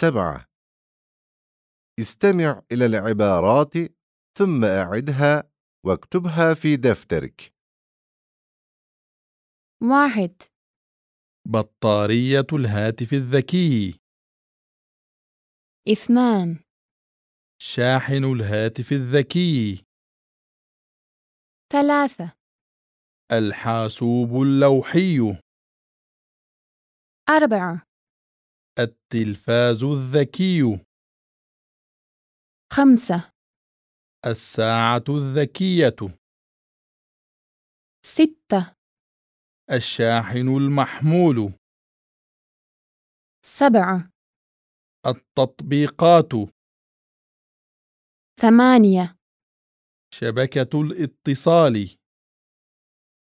سبعة. استمع إلى العبارات ثم أعدها واكتبها في دفترك. واحد. بطارية الهاتف الذكي. اثنان. شاحن الهاتف الذكي. ثلاثة. الحاسوب اللوحي. أربعة. التلفاز الذكي. خمسة. الساعة الذكية. ستة. الشاحن المحمول. سبعة. التطبيقات. ثمانية. شبكة الاتصال.